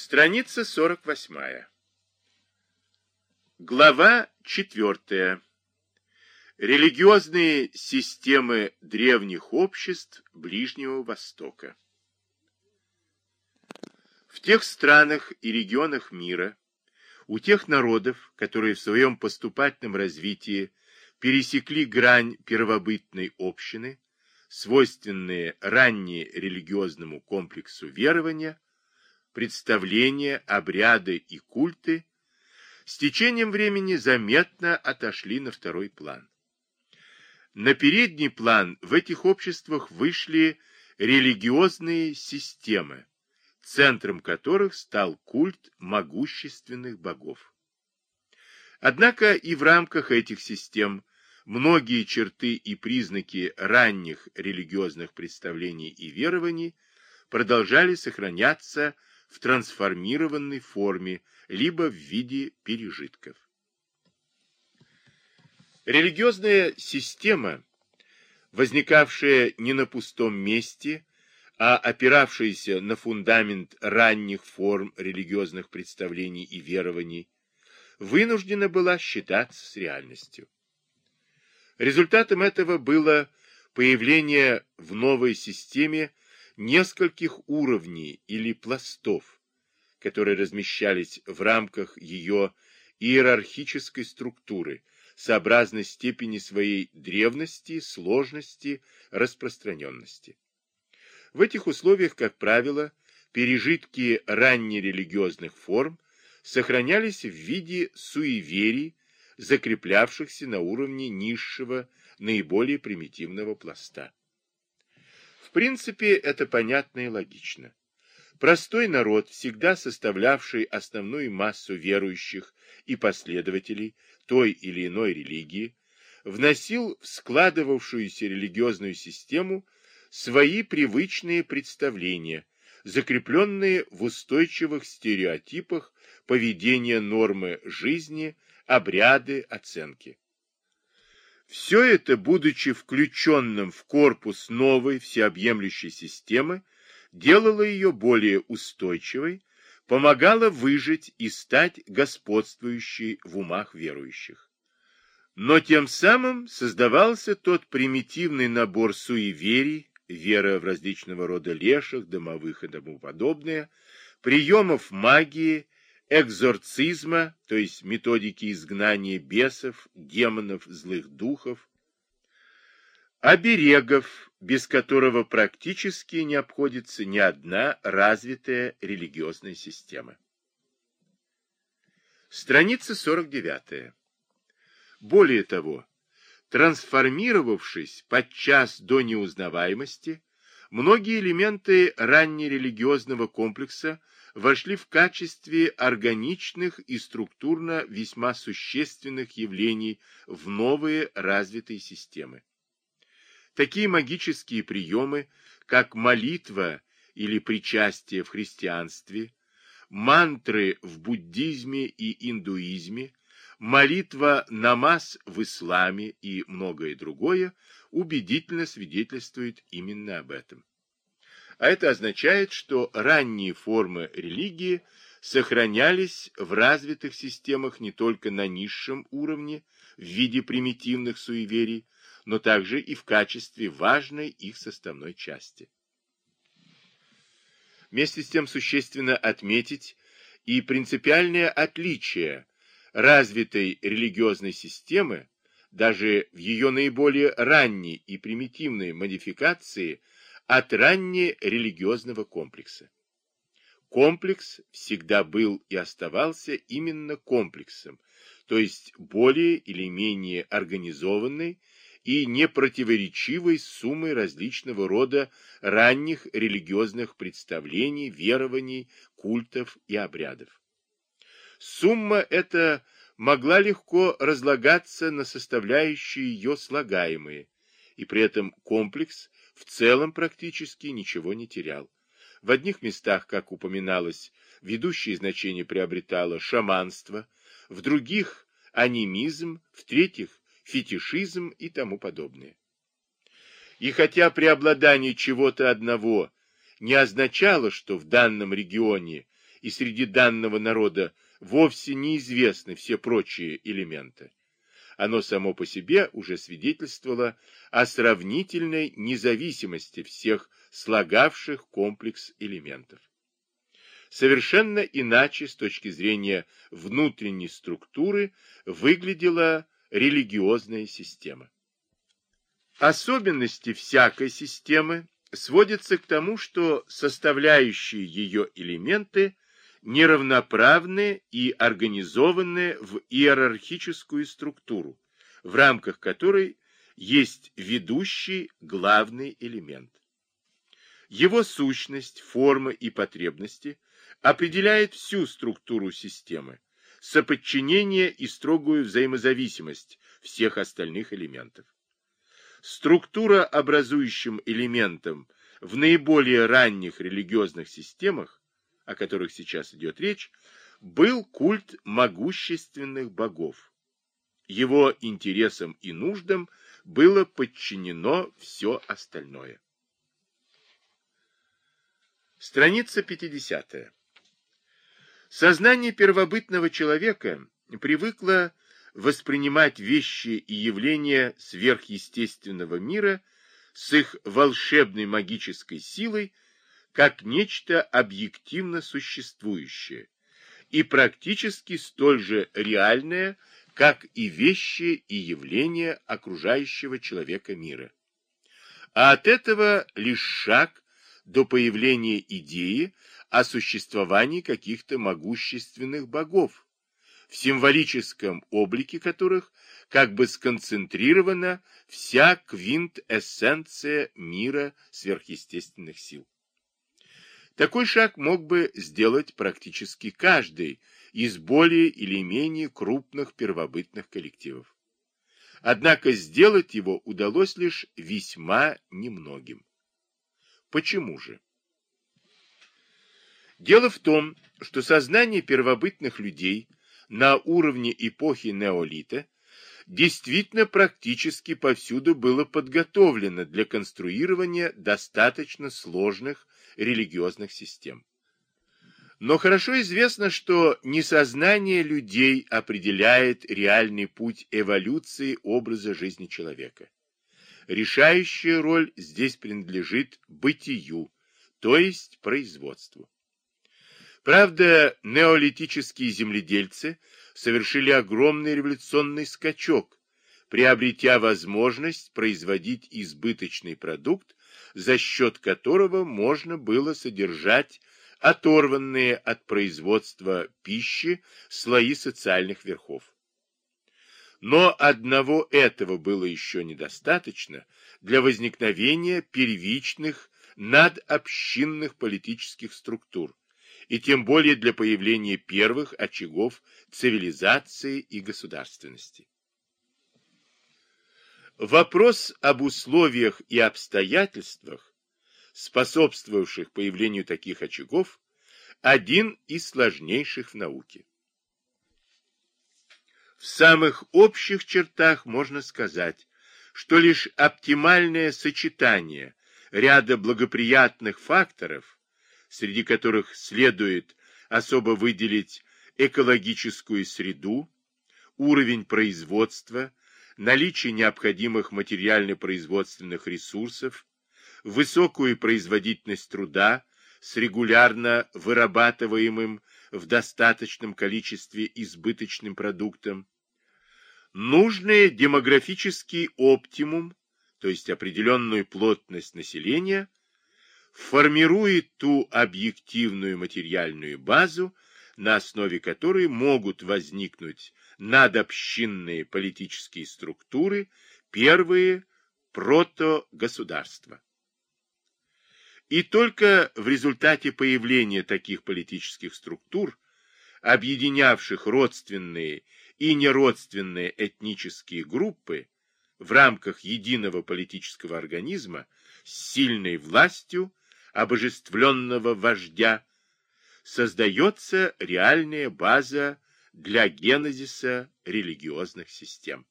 Страница 48. Глава 4. Религиозные системы древних обществ Ближнего Востока. В тех странах и регионах мира, у тех народов, которые в своем поступательном развитии пересекли грань первобытной общины, свойственные ранее религиозному комплексу верования, представления, обряды и культы с течением времени заметно отошли на второй план. На передний план в этих обществах вышли религиозные системы, центром которых стал культ могущественных богов. Однако и в рамках этих систем многие черты и признаки ранних религиозных представлений и верований продолжали сохраняться в трансформированной форме, либо в виде пережитков. Религиозная система, возникавшая не на пустом месте, а опиравшаяся на фундамент ранних форм религиозных представлений и верований, вынуждена была считаться с реальностью. Результатом этого было появление в новой системе нескольких уровней или пластов, которые размещались в рамках ее иерархической структуры, сообразно степени своей древности, сложности, распространенности. В этих условиях, как правило, пережитки раннерелигиозных форм сохранялись в виде суеверий, закреплявшихся на уровне низшего, наиболее примитивного пласта. В принципе, это понятно и логично. Простой народ, всегда составлявший основную массу верующих и последователей той или иной религии, вносил в складывавшуюся религиозную систему свои привычные представления, закрепленные в устойчивых стереотипах поведения нормы жизни, обряды, оценки. Все это, будучи включенным в корпус новой всеобъемлющей системы, делало ее более устойчивой, помогало выжить и стать господствующей в умах верующих. Но тем самым создавался тот примитивный набор суеверий, вера в различного рода леших, домовых и тому подобное, приемов магии экзорцизма, то есть методики изгнания бесов, демонов, злых духов, оберегов, без которого практически не обходится ни одна развитая религиозная система. Страница 49. Более того, трансформировавшись подчас до неузнаваемости, многие элементы раннерелигиозного комплекса вошли в качестве органичных и структурно весьма существенных явлений в новые развитые системы. Такие магические приемы, как молитва или причастие в христианстве, мантры в буддизме и индуизме, молитва намаз в исламе и многое другое убедительно свидетельствует именно об этом. А это означает, что ранние формы религии сохранялись в развитых системах не только на низшем уровне в виде примитивных суеверий, но также и в качестве важной их составной части. Вместе с тем существенно отметить и принципиальное отличие развитой религиозной системы, даже в ее наиболее ранней и примитивной модификации – от раннерелигиозного комплекса. Комплекс всегда был и оставался именно комплексом, то есть более или менее организованной и непротиворечивой суммой различного рода ранних религиозных представлений, верований, культов и обрядов. Сумма эта могла легко разлагаться на составляющие ее слагаемые, и при этом комплекс в целом практически ничего не терял. В одних местах, как упоминалось, ведущее значение приобретало шаманство, в других – анимизм, в третьих – фетишизм и тому подобное. И хотя преобладание чего-то одного не означало, что в данном регионе и среди данного народа вовсе неизвестны все прочие элементы. Оно само по себе уже свидетельствовало о сравнительной независимости всех слагавших комплекс элементов. Совершенно иначе с точки зрения внутренней структуры выглядела религиозная система. Особенности всякой системы сводятся к тому, что составляющие ее элементы неравноправны и организованы в иерархическую структуру, в рамках которой есть ведущий главный элемент. Его сущность, форма и потребности определяет всю структуру системы, соподчинение и строгую взаимозависимость всех остальных элементов. Структура образующим элементом в наиболее ранних религиозных системах, о которых сейчас идет речь, был культ могущественных богов. Его интересам и нуждам было подчинено все остальное. Страница 50. Сознание первобытного человека привыкло воспринимать вещи и явления сверхъестественного мира с их волшебной магической силой как нечто объективно существующее и практически столь же реальное, как и вещи и явления окружающего человека мира. А от этого лишь шаг до появления идеи о существовании каких-то могущественных богов, в символическом облике которых как бы сконцентрирована вся квинтэссенция мира сверхъестественных сил. Такой шаг мог бы сделать практически каждый из более или менее крупных первобытных коллективов. Однако сделать его удалось лишь весьма немногим. Почему же? Дело в том, что сознание первобытных людей на уровне эпохи неолита действительно практически повсюду было подготовлено для конструирования достаточно сложных религиозных систем. Но хорошо известно, что не сознание людей определяет реальный путь эволюции образа жизни человека. Решающая роль здесь принадлежит бытию, то есть производству. Правда, неолитические земледельцы совершили огромный революционный скачок, приобретя возможность производить избыточный продукт, за счет которого можно было содержать оторванные от производства пищи слои социальных верхов. Но одного этого было еще недостаточно для возникновения первичных надобщинных политических структур, и тем более для появления первых очагов цивилизации и государственности. Вопрос об условиях и обстоятельствах, способствовавших появлению таких очагов, один из сложнейших в науке. В самых общих чертах можно сказать, что лишь оптимальное сочетание ряда благоприятных факторов среди которых следует особо выделить экологическую среду, уровень производства, наличие необходимых материально-производственных ресурсов, высокую производительность труда с регулярно вырабатываемым в достаточном количестве избыточным продуктом, нужный демографический оптимум, то есть определенную плотность населения, формирует ту объективную материальную базу, на основе которой могут возникнуть надобщинные политические структуры, первые протогосударства. И только в результате появления таких политических структур, объединявших родственные и неродственные этнические группы в рамках единого политического организма с сильной властью, обожествленного вождя, создается реальная база для генезиса религиозных систем.